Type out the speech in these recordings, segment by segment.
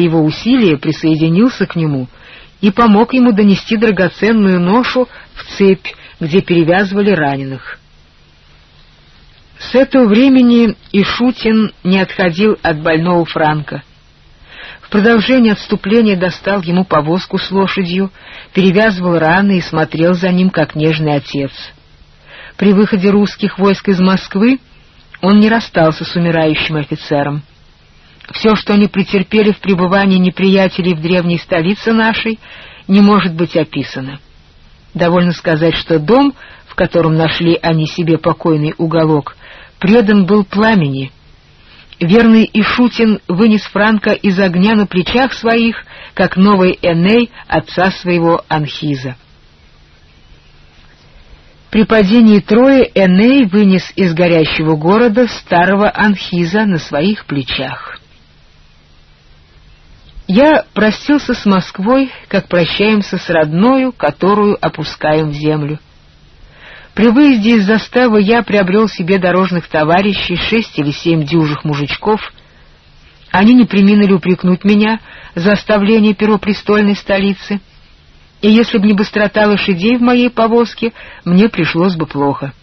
его усилия присоединился к нему и помог ему донести драгоценную ношу в цепь, где перевязывали раненых. С этого времени Ишутин не отходил от больного Франка. В продолжение отступления достал ему повозку с лошадью, перевязывал раны и смотрел за ним, как нежный отец. При выходе русских войск из Москвы он не расстался с умирающим офицером. Все, что они претерпели в пребывании неприятелей в древней столице нашей, не может быть описано. Довольно сказать, что дом, в котором нашли они себе покойный уголок, предан был пламени. Верный Ишутин вынес Франка из огня на плечах своих, как новый Эней отца своего Анхиза. При падении Трои Эней вынес из горящего города старого Анхиза на своих плечах. Я простился с Москвой, как прощаемся с родною, которую опускаем в землю. При выезде из заставы я приобрел себе дорожных товарищей, шесть или семь дюжих мужичков. Они не приминули упрекнуть меня за оставление первопрестольной столицы, и если б не быстрота лошадей в моей повозке, мне пришлось бы плохо.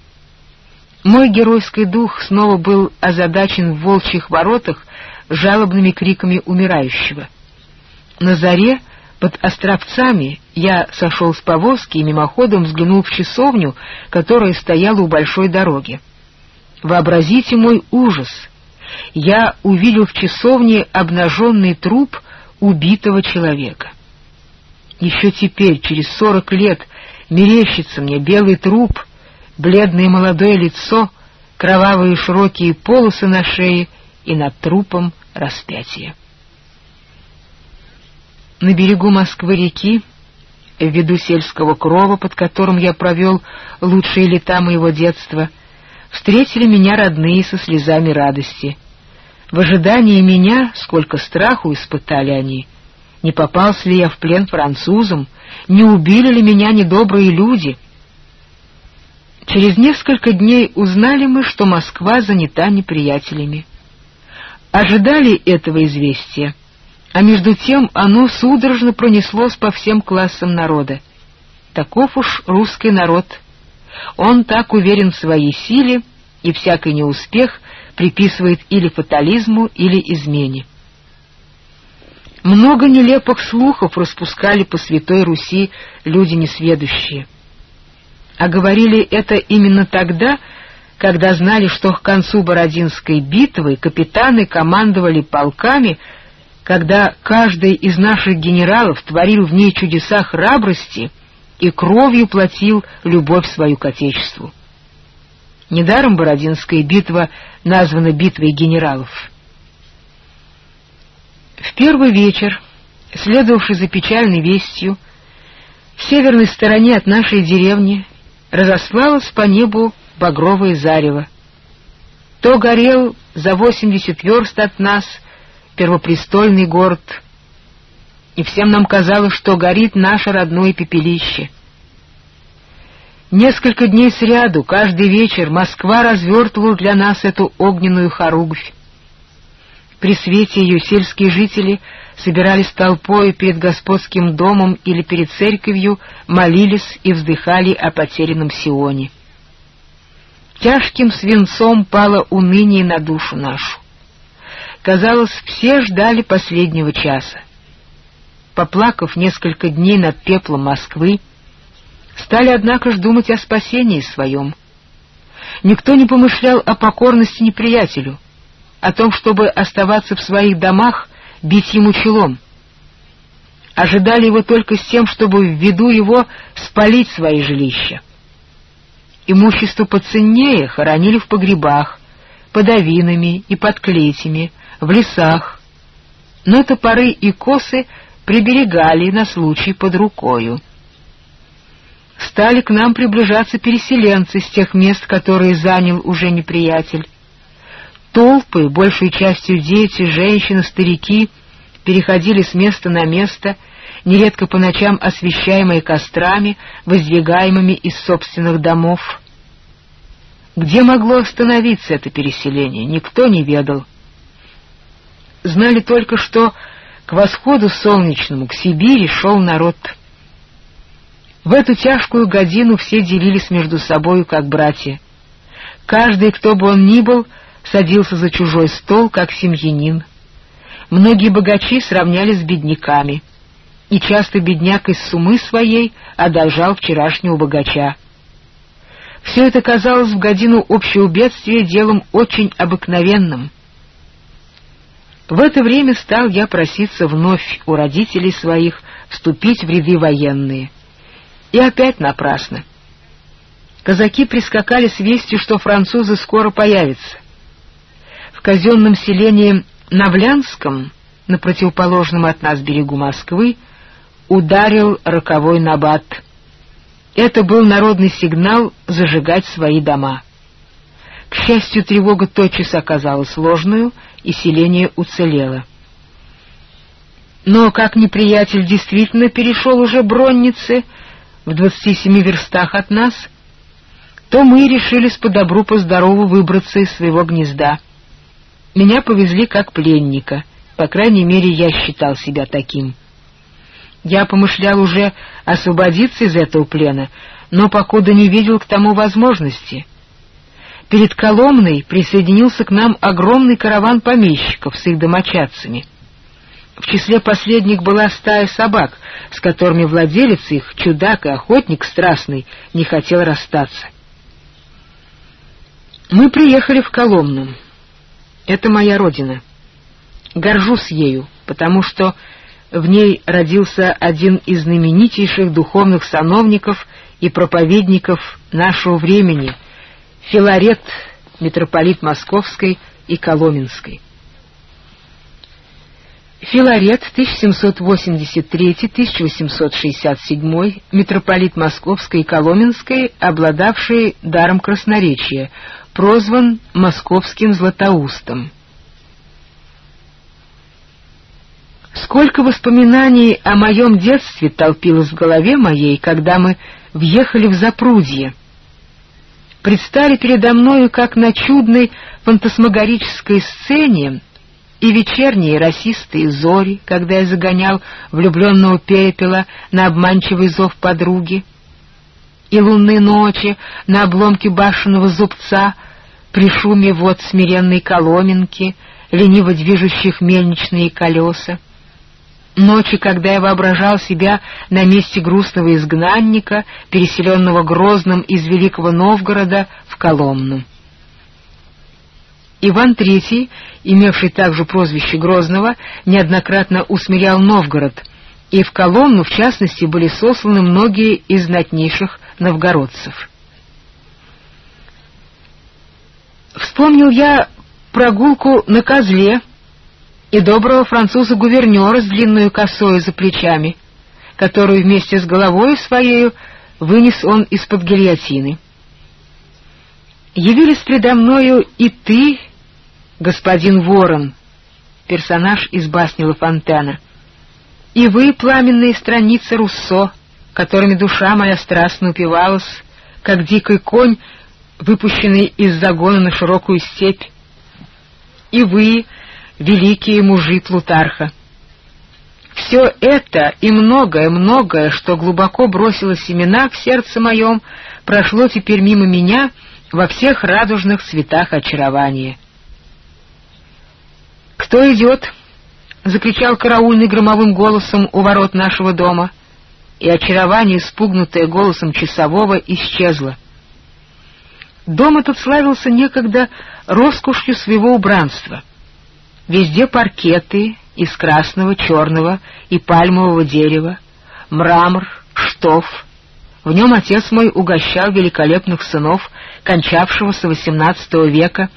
Мой геройский дух снова был озадачен в волчьих воротах жалобными криками умирающего — на заре под Островцами я сошел с повозки и мимоходом взглянул в часовню, которая стояла у большой дороги. Вообразите мой ужас! Я увидел в часовне обнаженный труп убитого человека. Еще теперь, через сорок лет, мерещится мне белый труп, бледное молодое лицо, кровавые широкие полосы на шее и над трупом распятие. На берегу Москвы-реки, в виду сельского крова, под которым я провел лучшие лета моего детства, встретили меня родные со слезами радости. В ожидании меня сколько страху испытали они. Не попался ли я в плен французам, не убили ли меня недобрые люди. Через несколько дней узнали мы, что Москва занята неприятелями. Ожидали этого известия а между тем оно судорожно пронеслось по всем классам народа. Таков уж русский народ. Он так уверен в своей силе, и всякий неуспех приписывает или фатализму, или измене. Много нелепых слухов распускали по Святой Руси люди несведущие. А говорили это именно тогда, когда знали, что к концу Бородинской битвы капитаны командовали полками, когда каждый из наших генералов творил в ней чудеса храбрости и кровью платил любовь свою к Отечеству. Недаром Бородинская битва названа битвой генералов. В первый вечер, следовавший за печальной вестью, в северной стороне от нашей деревни разослалось по небу багровое зарево. То горел за восемьдесят верст от нас — первопрестольный город, и всем нам казалось, что горит наше родное пепелище. Несколько дней сряду, каждый вечер, Москва развертывала для нас эту огненную хоругвь. При свете ее сельские жители собирались толпой перед господским домом или перед церковью, молились и вздыхали о потерянном Сионе. Тяжким свинцом пало уныние на душу нашу. Казалось, все ждали последнего часа. Поплакав несколько дней над пеплом Москвы, стали, однако ж, думать о спасении своем. Никто не помышлял о покорности неприятелю, о том, чтобы оставаться в своих домах, бить ему челом. Ожидали его только с тем, чтобы в виду его спалить свои жилища. Имущество поценнее хоронили в погребах, под авинами и под клетями, в лесах, но топоры и косы приберегали на случай под рукою. Стали к нам приближаться переселенцы с тех мест, которые занял уже неприятель. Толпы, большей частью дети, женщины, старики, переходили с места на место, нередко по ночам освещаемые кострами, воздвигаемыми из собственных домов. Где могло остановиться это переселение, никто не ведал. Знали только, что К восходу солнечному, к Сибири шел народ. В эту тяжкую годину все делились между собою, как братья. Каждый, кто бы он ни был, садился за чужой стол, как семьянин. Многие богачи сравнялись с бедняками, и часто бедняк из сумы своей одолжал вчерашнего богача. Все это казалось в годину общего бедствия делом очень обыкновенным. В это время стал я проситься вновь у родителей своих вступить в ряды военные. И опять напрасно. Казаки прискакали с вестью, что французы скоро появятся. В казенном селении Навлянском, на противоположном от нас берегу Москвы, ударил роковой набат — это был народный сигнал зажигать свои дома. К счастью, тревога тотчас оказалась ложную, и селение уцелело. Но как неприятель действительно перешел уже Бронницы в двадцати семи верстах от нас, то мы решились по добру по здорову выбраться из своего гнезда. Меня повезли как пленника, по крайней мере, я считал себя таким. Я помышлял уже освободиться из этого плена, но покуда не видел к тому возможности. Перед Коломной присоединился к нам огромный караван помещиков с их домочадцами. В числе последних была стая собак, с которыми владелец их, чудак и охотник страстный, не хотел расстаться. Мы приехали в Коломну. Это моя родина. Горжусь ею, потому что в ней родился один из знаменитейших духовных сановников и проповедников нашего времени — Филарет, митрополит Московской и Коломенской. Филарет 1783-1867, митрополит Московской и Коломенской, обладавший даром красноречия, прозван Московским Златоустом. Сколько воспоминаний о моем детстве толпилось в голове моей, когда мы въехали в Запрудье. Предстали передо мною, как на чудной фантасмагорической сцене, и вечерние расистые зори, когда я загонял влюбленного перепела на обманчивый зов подруги, и лунные ночи на обломке башенного зубца при шуме вот смиренной коломенки, лениво движущих мельничные колеса. Ночи, когда я воображал себя на месте грустного изгнанника, переселенного Грозным из Великого Новгорода в Коломну. Иван III, имевший также прозвище Грозного, неоднократно усмирял Новгород, и в Коломну, в частности, были сосланы многие из знатнейших новгородцев. Вспомнил я прогулку на козле, и доброго француза-гувернера с длинной косой за плечами, которую вместе с головой своею вынес он из-под гильотины. Явились предо мною и ты, господин Ворон, персонаж из басни Ла Фонтена, и вы, пламенные страницы Руссо, которыми душа моя страстно упивалась, как дикий конь, выпущенный из загона на широкую степь, и вы, великие мужи Плутарха. Все это и многое-многое, что глубоко бросило семена в сердце моем, прошло теперь мимо меня во всех радужных цветах очарования. «Кто идет?» — закричал караульный громовым голосом у ворот нашего дома, и очарование, спугнутое голосом часового, исчезло. Дом этот славился некогда роскошью своего убранства — Везде паркеты из красного, черного и пальмового дерева, мрамор, штоф. В нем отец мой угощал великолепных сынов, кончавшегося XVIII века,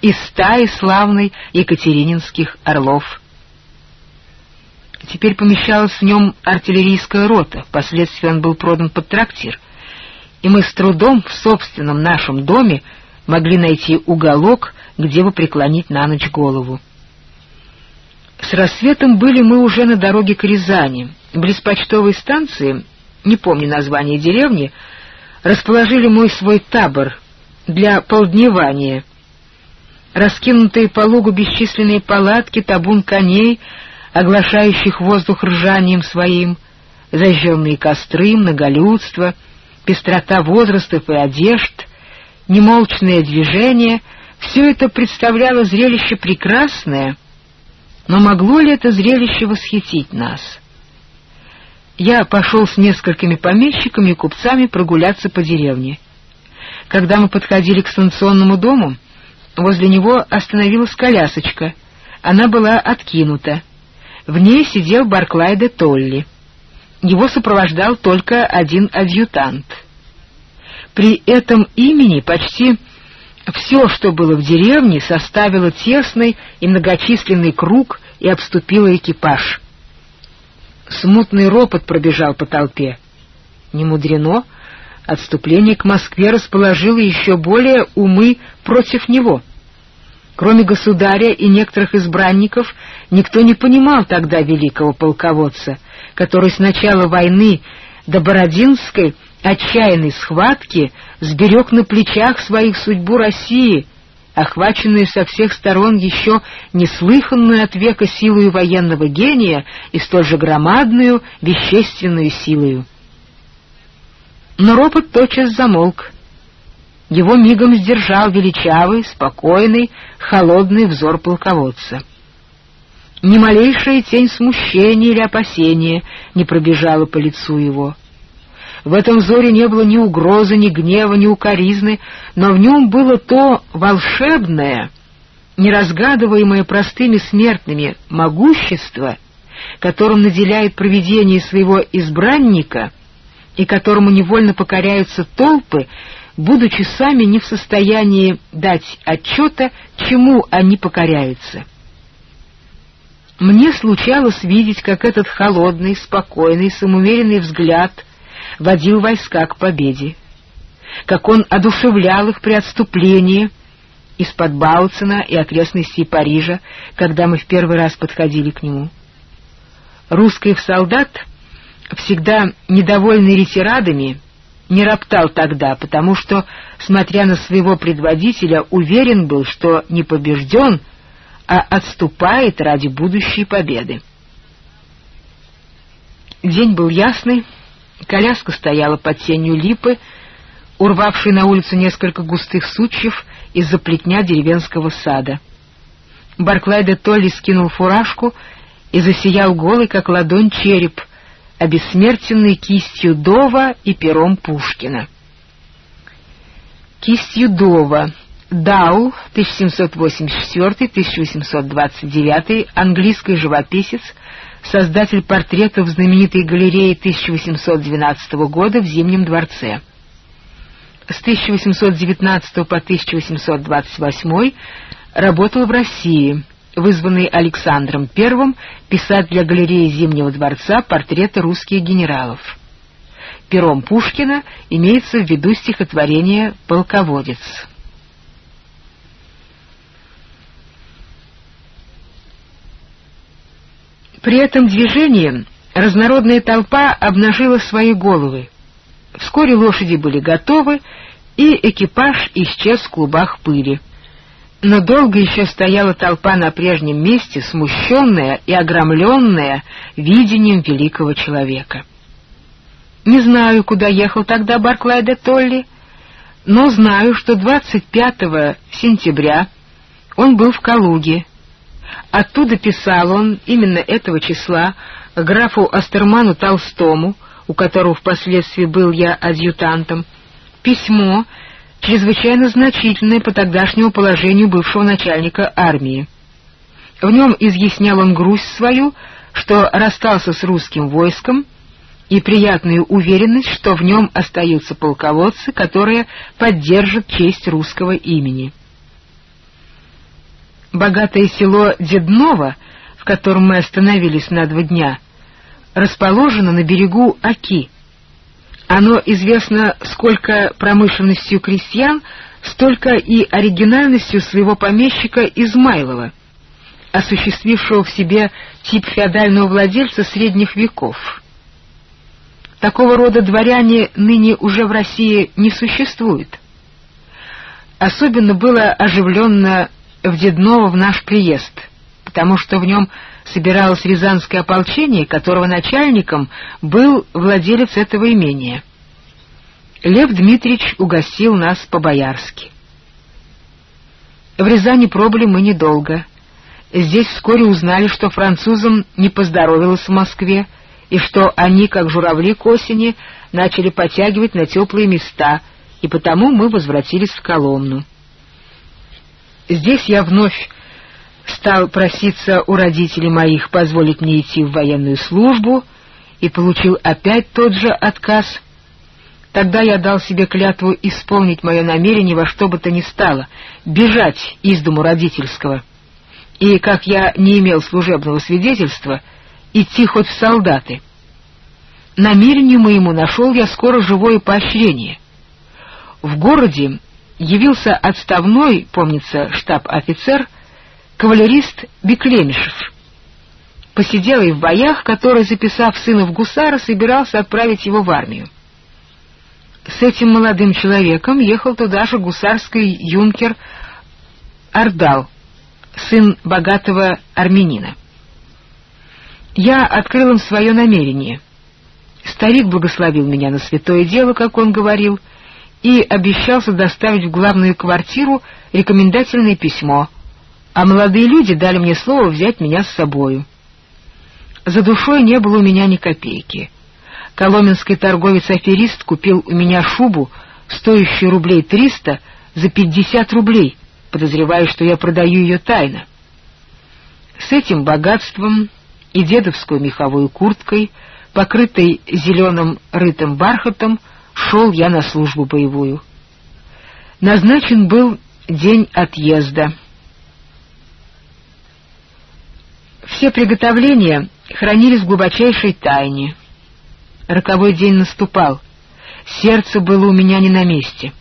из стаи славной екатерининских орлов. Теперь помещалась в нем артиллерийская рота, впоследствии он был продан под трактир, и мы с трудом в собственном нашем доме могли найти уголок, где бы преклонить на ночь голову. С рассветом были мы уже на дороге к Рязани. Близ почтовой станции, не помню название деревни, расположили мой свой табор для полдневания. Раскинутые по лугу бесчисленные палатки, табун коней, оглашающих воздух ржанием своим, зажженные костры, многолюдство, пестрота возрастов и одежд, немолчное движение — все это представляло зрелище прекрасное, но могло ли это зрелище восхитить нас? Я пошел с несколькими помещиками и купцами прогуляться по деревне. Когда мы подходили к станционному дому, возле него остановилась колясочка. Она была откинута. В ней сидел Барклай де Толли. Его сопровождал только один адъютант. При этом имени почти все, что было в деревне, составило тесный и многочисленный круг и обступило экипаж. Смутный ропот пробежал по толпе. Не мудрено, отступление к Москве расположило еще более умы против него. Кроме государя и некоторых избранников, никто не понимал тогда великого полководца, который с начала войны до Бородинской отчаянной схватки сберег на плечах своих судьбу России, охваченную со всех сторон еще неслыханную от века силою военного гения и столь же громадную вещественную силою. Но ропот тотчас замолк. Его мигом сдержал величавый, спокойный, холодный взор полководца. Ни малейшая тень смущения или опасения не пробежала по лицу его — в этом взоре не было ни угрозы, ни гнева, ни укоризны, но в нем было то волшебное, неразгадываемое простыми смертными могущество, которым наделяет провидение своего избранника и которому невольно покоряются толпы, будучи сами не в состоянии дать отчета, чему они покоряются. Мне случалось видеть, как этот холодный, спокойный, самоуверенный взгляд — водил войска к победе, как он одушевлял их при отступлении из-под Бауцена и окрестностей Парижа, когда мы в первый раз подходили к нему. Русский солдат, всегда недовольный ретирадами, не роптал тогда, потому что, смотря на своего предводителя, уверен был, что не побежден, а отступает ради будущей победы. День был ясный, Коляска стояла под тенью липы, урвавшей на улицу несколько густых сучьев из-за плетня деревенского сада. Барклай де Толли скинул фуражку и засиял голый, как ладонь, череп, обессмертенный кистью Дова и пером Пушкина. Кистью Дова. Дау, 1784-1829, английский живописец, создатель портретов знаменитой галереи 1812 года в Зимнем дворце. С 1819 по 1828 работал в России, вызванный Александром I писать для галереи Зимнего дворца портреты русских генералов. Пером Пушкина имеется в виду стихотворение «Полководец». При этом движении разнородная толпа обнажила свои головы. Вскоре лошади были готовы, и экипаж исчез в клубах пыли. Но долго еще стояла толпа на прежнем месте, смущенная и огромленная видением великого человека. Не знаю, куда ехал тогда Барклай де Толли, но знаю, что 25 сентября он был в Калуге, Оттуда писал он именно этого числа графу Астерману Толстому, у которого впоследствии был я адъютантом, письмо, чрезвычайно значительное по тогдашнему положению бывшего начальника армии. В нем изъяснял он грусть свою, что расстался с русским войском, и приятную уверенность, что в нем остаются полководцы, которые поддержат честь русского имени богатое село Дедново, в котором мы остановились на два дня, расположено на берегу Оки. Оно известно сколько промышленностью крестьян, столько и оригинальностью своего помещика Измайлова, осуществившего в себе тип феодального владельца средних веков. Такого рода дворяне ныне уже в России не существует. Особенно было оживленно в Дедново в наш приезд, потому что в нем собиралось Рязанское ополчение, которого начальником был владелец этого имения. Лев Дмитриевич угостил нас по-боярски. В Рязани пробыли мы недолго. Здесь вскоре узнали, что французам не поздоровилось в Москве, и что они, как журавли к осени, начали подтягивать на теплые места, и потому мы возвратились в Коломну. Здесь я вновь стал проситься у родителей моих позволить мне идти в военную службу и получил опять тот же отказ. Тогда я дал себе клятву исполнить мое намерение во что бы то ни стало, бежать из дому родительского. И, как я не имел служебного свидетельства, идти хоть в солдаты. Намерению моему нашел я скоро живое поощрение. В городе явился отставной, помнится, штаб-офицер, кавалерист Беклемишев. Посидел и в боях, который, записав сына в гусара, собирался отправить его в армию. С этим молодым человеком ехал туда же гусарский юнкер Ардал, сын богатого армянина. Я открыл им свое намерение. Старик благословил меня на святое дело, как он говорил, и обещался доставить в главную квартиру рекомендательное письмо, а молодые люди дали мне слово взять меня с собою. За душой не было у меня ни копейки. Коломенский торговец-аферист купил у меня шубу, стоящую рублей триста, за пятьдесят рублей, подозревая, что я продаю ее тайно. С этим богатством и дедовской меховой курткой, покрытой зеленым рытым бархатом, шел я на службу боевую. Назначен был день отъезда. Все приготовления хранились в глубочайшей тайне. Роковой день наступал. Сердце было у меня не на месте.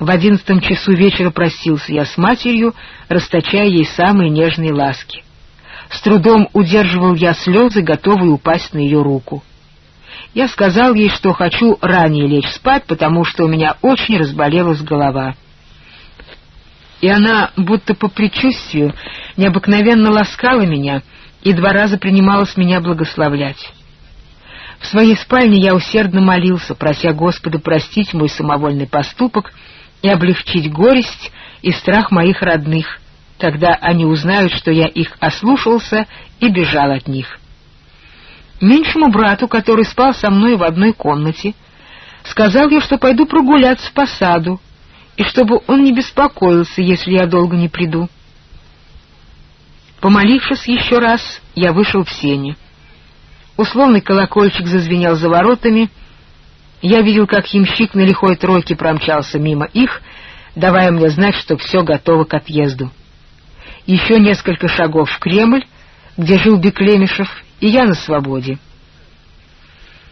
В одиннадцатом часу вечера просился я с матерью, расточая ей самые нежные ласки. С трудом удерживал я слезы, готовые упасть на ее руку. Я сказал ей, что хочу ранее лечь спать, потому что у меня очень разболелась голова. И она, будто по предчувствию, необыкновенно ласкала меня и два раза принималась меня благословлять. В своей спальне я усердно молился, прося Господа простить мой самовольный поступок и облегчить горесть и страх моих родных, когда они узнают, что я их ослушался и бежал от них. Меньшему брату, который спал со мной в одной комнате, сказал я, что пойду прогуляться по саду, и чтобы он не беспокоился, если я долго не приду. Помолившись еще раз, я вышел в сени. Условный колокольчик зазвенел за воротами. Я видел, как ямщик на лихой тройке промчался мимо их, давая мне знать, что все готово к отъезду. Еще несколько шагов в Кремль, где жил Беклемишев, и я на свободе.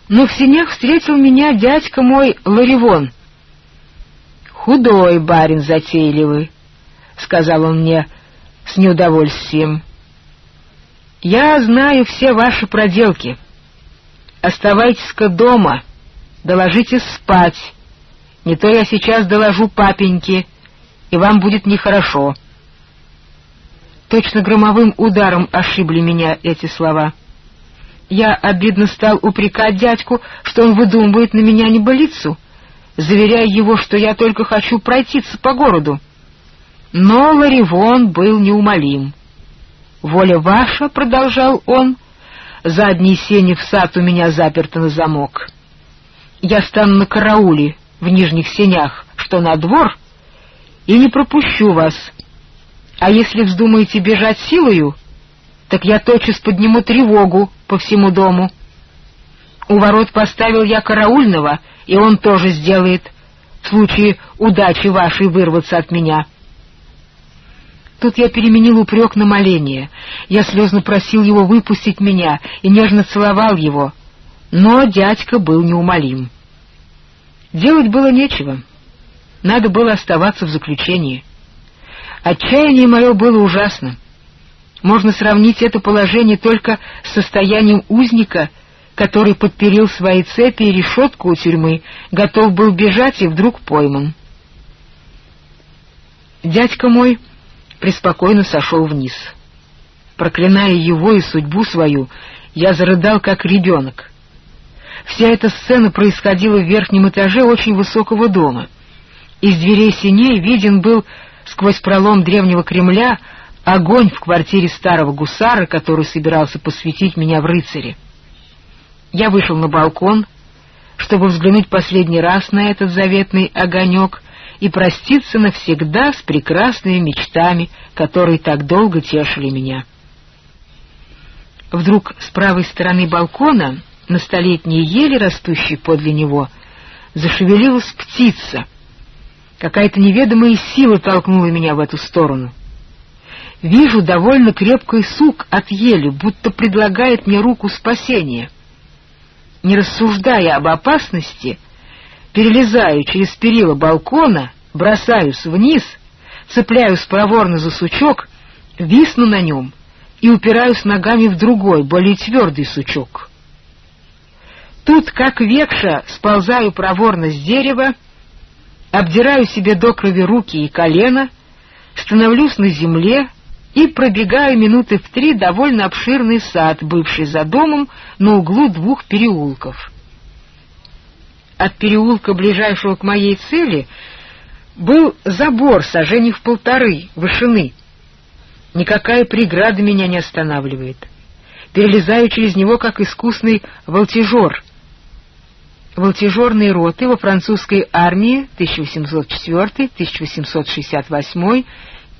Но в сенях встретил меня дядька мой Ларивон. «Худой барин затейливый», — сказал он мне с неудовольствием. «Я знаю все ваши проделки. Оставайтесь-ка дома, доложитесь спать. Не то я сейчас доложу папеньке, и вам будет нехорошо». Точно громовым ударом ошибли меня эти слова. Я обидно стал упрекать дядьку, что он выдумывает на меня небылицу, заверяя его, что я только хочу пройтиться по городу. Но Ларивон был неумолим. «Воля ваша», — продолжал он, — «задние сени в сад у меня заперты на замок. Я стану на карауле в нижних сенях, что на двор, и не пропущу вас. А если вздумаете бежать силою, так я тотчас подниму тревогу по всему дому. У ворот поставил я караульного, и он тоже сделает, в случае удачи вашей вырваться от меня. Тут я переменил упрек на моление. Я слезно просил его выпустить меня и нежно целовал его. Но дядька был неумолим. Делать было нечего. Надо было оставаться в заключении. Отчаяние мое было ужасно. Можно сравнить это положение только с состоянием узника, который подперил свои цепи и решетку у тюрьмы, готов был бежать и вдруг пойман. Дядька мой преспокойно сошел вниз. Проклиная его и судьбу свою, я зарыдал, как ребенок. Вся эта сцена происходила в верхнем этаже очень высокого дома. Из дверей синей виден был сквозь пролом древнего Кремля огонь в квартире старого гусара, который собирался посвятить меня в рыцаре. Я вышел на балкон, чтобы взглянуть последний раз на этот заветный огонек и проститься навсегда с прекрасными мечтами, которые так долго тешили меня. Вдруг с правой стороны балкона, на столетней еле, растущей подле него, зашевелилась птица. Какая-то неведомая сила толкнула меня в эту сторону. Вижу довольно крепкий сук от ели, будто предлагает мне руку спасения. Не рассуждая об опасности, перелезаю через перила балкона, бросаюсь вниз, цепляюсь проворно за сучок, висну на нем — и упираюсь ногами в другой, более твердый сучок. Тут, как векша, сползаю проворно с дерева, обдираю себе до крови руки и колено, становлюсь на земле и пробегаю минуты в три довольно обширный сад, бывший за домом на углу двух переулков. От переулка, ближайшего к моей цели, был забор сажений в полторы вышины — Никакая преграда меня не останавливает. Перелезаю через него, как искусный волтижер. Волтижерные роты во французской армии 1804-1868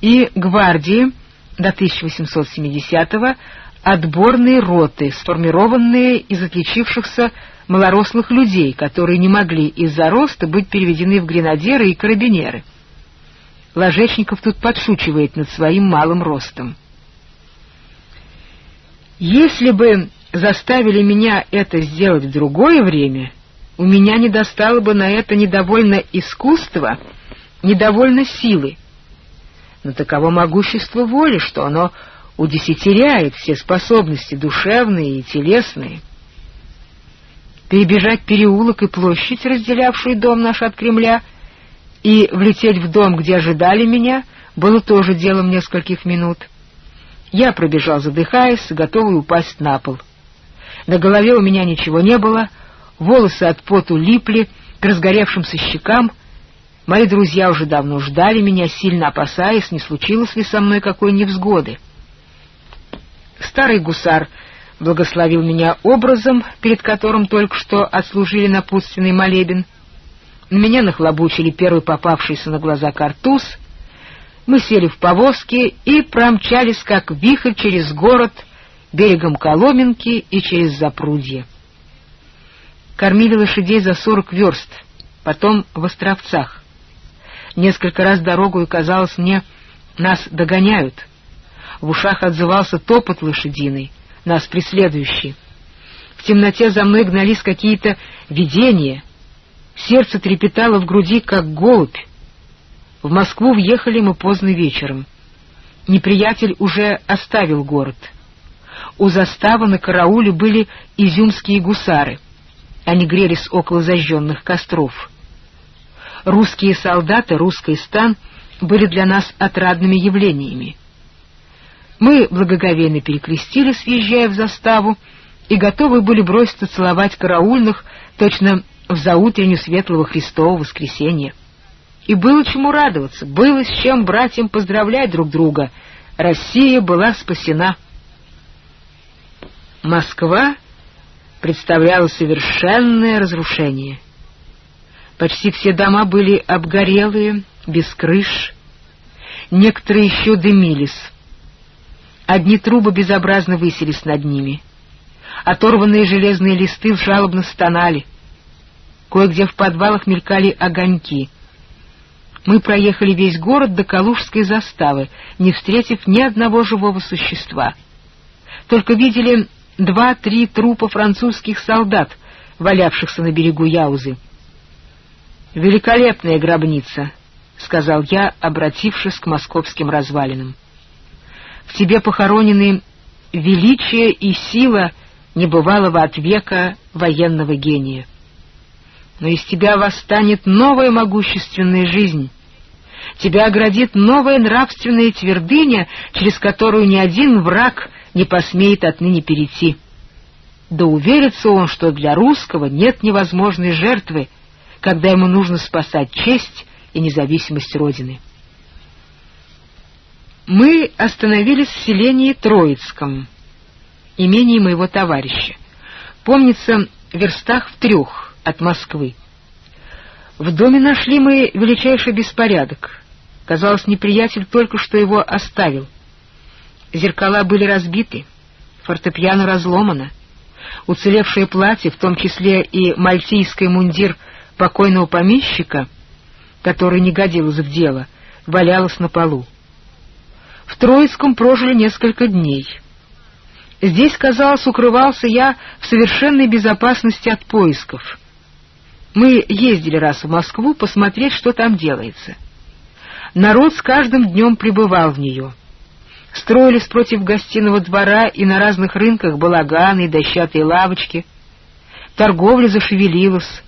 и гвардии до 1870-го отборные роты, сформированные из отличившихся малорослых людей, которые не могли из-за роста быть переведены в гренадеры и карабинеры. Ложечников тут подшучивает над своим малым ростом. Если бы заставили меня это сделать в другое время, у меня не достало бы на это недовольно искусства, недовольно силы. Но таково могущество воли, что оно удесятеряет все способности душевные и телесные. Перебежать переулок и площадь, разделявшую дом наш от Кремля, и влететь в дом, где ожидали меня, было тоже делом нескольких минут. Я пробежал, задыхаясь, готовый упасть на пол. На голове у меня ничего не было, волосы от поту липли к разгоревшимся щекам. Мои друзья уже давно ждали меня, сильно опасаясь, не случилось ли со мной какой невзгоды. Старый гусар благословил меня образом, перед которым только что отслужили напутственный молебен — на меня нахлобучили первый попавшийся на глаза картуз. Мы сели в повозки и промчались, как вихрь, через город, берегом Коломенки и через Запрудье. Кормили лошадей за сорок верст, потом в Островцах. Несколько раз дорогу, и казалось мне, нас догоняют. В ушах отзывался топот лошадиный, нас преследующий. В темноте за мной гнались какие-то видения — Сердце трепетало в груди, как голубь. В Москву въехали мы поздно вечером. Неприятель уже оставил город. У заставы на карауле были изюмские гусары. Они грелись около зажженных костров. Русские солдаты, русский стан были для нас отрадными явлениями. Мы благоговейно перекрестились, въезжая в заставу, и готовы были броситься целовать караульных, точно в заутренню светлого Христового воскресенья. И было чему радоваться, было с чем братьям поздравлять друг друга. Россия была спасена. Москва представляла совершенное разрушение. Почти все дома были обгорелые, без крыш. Некоторые еще дымились. Одни трубы безобразно высились над ними. Оторванные железные листы жалобно стонали. Кое-где в подвалах мелькали огоньки. Мы проехали весь город до Калужской заставы, не встретив ни одного живого существа. Только видели два-три трупа французских солдат, валявшихся на берегу Яузы. «Великолепная гробница», — сказал я, обратившись к московским развалинам. «В тебе похоронены величие и сила небывалого от века военного гения» но из тебя восстанет новая могущественная жизнь. тебя оградит новая нравственная твердыня, через которую ни один враг не посмеет отныне перейти. Да уверится он, что для русского нет невозможной жертвы, когда ему нужно спасать честь и независимость Родины. Мы остановились в селении Троицком, имении моего товарища. Помнится, в верстах в трех от Москвы. В доме нашли мы величайший беспорядок. Казалось, неприятель только что его оставил. Зеркала были разбиты, фортепиано разломано. Уцелевшее платье, в том числе и мальтийский мундир покойного помещика, который не годилось в дело, валялось на полу. В Троицком прожили несколько дней. Здесь, казалось, укрывался я в совершенной безопасности от поисков. Мы ездили раз в Москву посмотреть, что там делается. Народ с каждым днем пребывал в нее. Строились против гостиного двора и на разных рынках балаганы и дощатые лавочки. Торговля зашевелилась.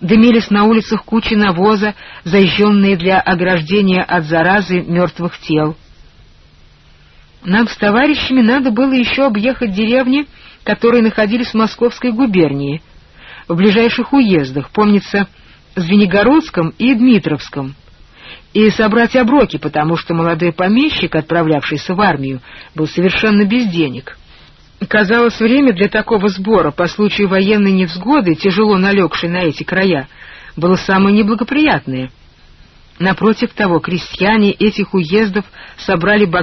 Дымились на улицах кучи навоза, зажженные для ограждения от заразы мертвых тел. Нам с товарищами надо было еще объехать деревни, которые находились в Московской губернии, в ближайших уездах, помнится, Звенигородском и Дмитровском, и собрать оброки, потому что молодой помещик, отправлявшийся в армию, был совершенно без денег. Казалось, время для такого сбора по случаю военной невзгоды, тяжело налегшей на эти края, было самое неблагоприятное. Напротив того, крестьяне этих уездов собрали богатство,